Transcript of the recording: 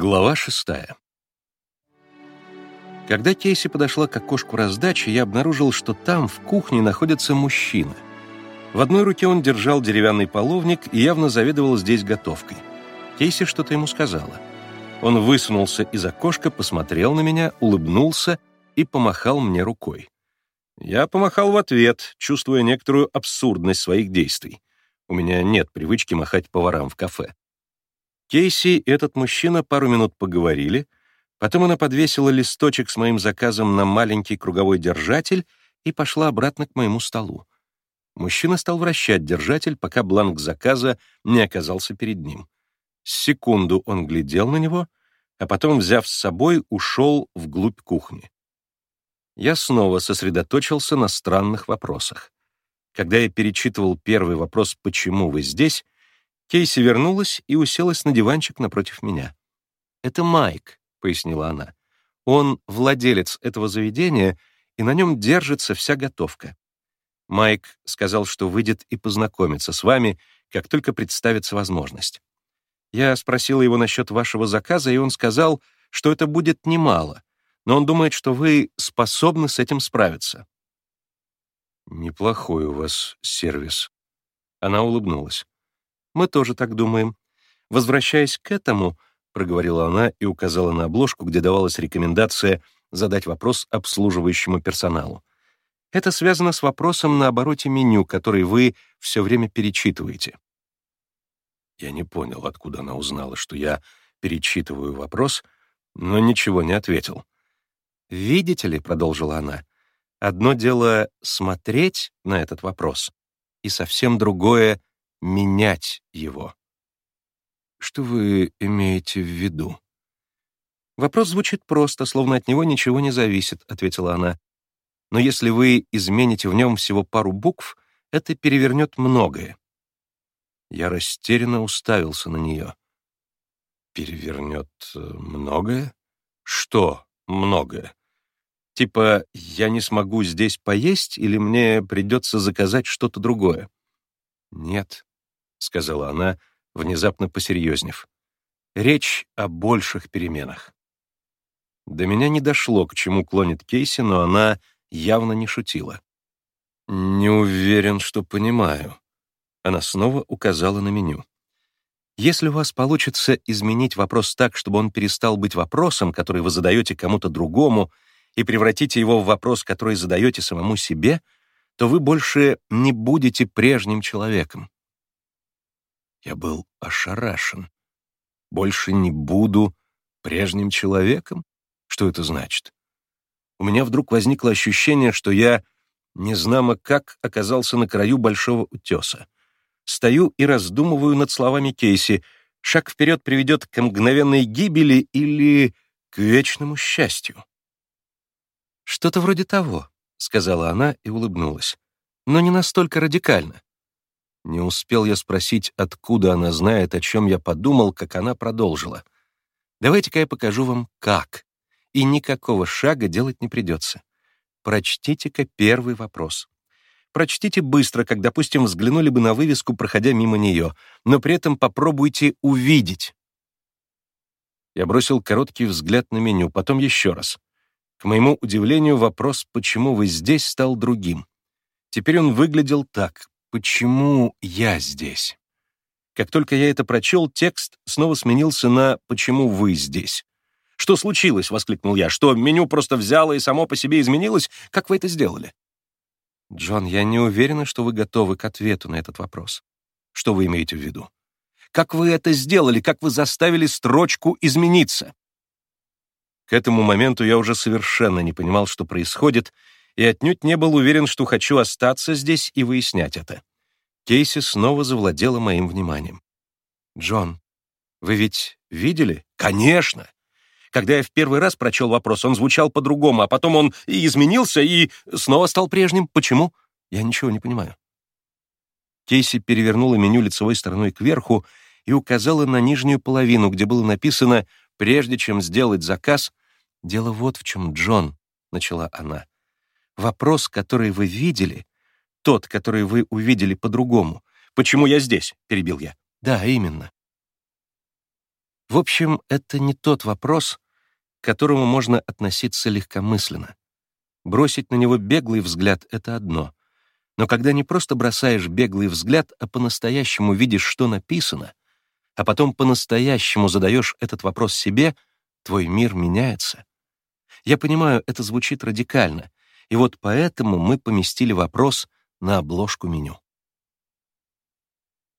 Глава шестая. Когда Кейси подошла к окошку раздачи, я обнаружил, что там, в кухне, находится мужчина. В одной руке он держал деревянный половник и явно заведовал здесь готовкой. Кейси что-то ему сказала. Он высунулся из окошка, посмотрел на меня, улыбнулся и помахал мне рукой. Я помахал в ответ, чувствуя некоторую абсурдность своих действий. У меня нет привычки махать поварам в кафе. Кейси и этот мужчина пару минут поговорили, потом она подвесила листочек с моим заказом на маленький круговой держатель и пошла обратно к моему столу. Мужчина стал вращать держатель, пока бланк заказа не оказался перед ним. Секунду он глядел на него, а потом, взяв с собой, ушел вглубь кухни. Я снова сосредоточился на странных вопросах. Когда я перечитывал первый вопрос «Почему вы зд?», Кейси вернулась и уселась на диванчик напротив меня. «Это Майк», — пояснила она. «Он владелец этого заведения, и на нем держится вся готовка. Майк сказал, что выйдет и познакомится с вами, как только представится возможность. Я спросила его насчет вашего заказа, и он сказал, что это будет немало, но он думает, что вы способны с этим справиться». «Неплохой у вас сервис». Она улыбнулась. Мы тоже так думаем. Возвращаясь к этому, проговорила она и указала на обложку, где давалась рекомендация задать вопрос обслуживающему персоналу. Это связано с вопросом на обороте меню, который вы все время перечитываете. Я не понял, откуда она узнала, что я перечитываю вопрос, но ничего не ответил. «Видите ли», — продолжила она, — «одно дело смотреть на этот вопрос, и совсем другое менять его. Что вы имеете в виду? Вопрос звучит просто, словно от него ничего не зависит, ответила она. Но если вы измените в нем всего пару букв, это перевернет многое. Я растерянно уставился на нее. Перевернет э, многое? Что многое? Типа, я не смогу здесь поесть или мне придется заказать что-то другое? Нет, — сказала она, внезапно посерьезнев. «Речь о больших переменах». До меня не дошло, к чему клонит Кейси, но она явно не шутила. «Не уверен, что понимаю». Она снова указала на меню. Если у вас получится изменить вопрос так, чтобы он перестал быть вопросом, который вы задаете кому-то другому, и превратите его в вопрос, который задаете самому себе, то вы больше не будете прежним человеком. Я был ошарашен. Больше не буду прежним человеком? Что это значит? У меня вдруг возникло ощущение, что я, незнамо как, оказался на краю большого утеса. Стою и раздумываю над словами Кейси. Шаг вперед приведет к мгновенной гибели или к вечному счастью. «Что-то вроде того», — сказала она и улыбнулась. «Но не настолько радикально. Не успел я спросить, откуда она знает, о чем я подумал, как она продолжила. «Давайте-ка я покажу вам, как. И никакого шага делать не придется. Прочтите-ка первый вопрос. Прочтите быстро, как, допустим, взглянули бы на вывеску, проходя мимо нее, но при этом попробуйте увидеть». Я бросил короткий взгляд на меню, потом еще раз. К моему удивлению, вопрос «почему вы здесь?» стал другим. Теперь он выглядел так «Почему я здесь?» Как только я это прочел, текст снова сменился на «Почему вы здесь?» «Что случилось?» — воскликнул я. «Что, меню просто взяло и само по себе изменилось? Как вы это сделали?» «Джон, я не уверена, что вы готовы к ответу на этот вопрос. Что вы имеете в виду? Как вы это сделали? Как вы заставили строчку измениться?» К этому моменту я уже совершенно не понимал, что происходит, и отнюдь не был уверен, что хочу остаться здесь и выяснять это. Кейси снова завладела моим вниманием. «Джон, вы ведь видели?» «Конечно!» Когда я в первый раз прочел вопрос, он звучал по-другому, а потом он и изменился, и снова стал прежним. Почему? Я ничего не понимаю. Кейси перевернула меню лицевой стороной кверху и указала на нижнюю половину, где было написано «Прежде чем сделать заказ...» «Дело вот в чем, Джон», — начала она. Вопрос, который вы видели, тот, который вы увидели по-другому. «Почему я здесь?» — перебил я. «Да, именно». В общем, это не тот вопрос, к которому можно относиться легкомысленно. Бросить на него беглый взгляд — это одно. Но когда не просто бросаешь беглый взгляд, а по-настоящему видишь, что написано, а потом по-настоящему задаешь этот вопрос себе, твой мир меняется. Я понимаю, это звучит радикально, и вот поэтому мы поместили вопрос на обложку меню.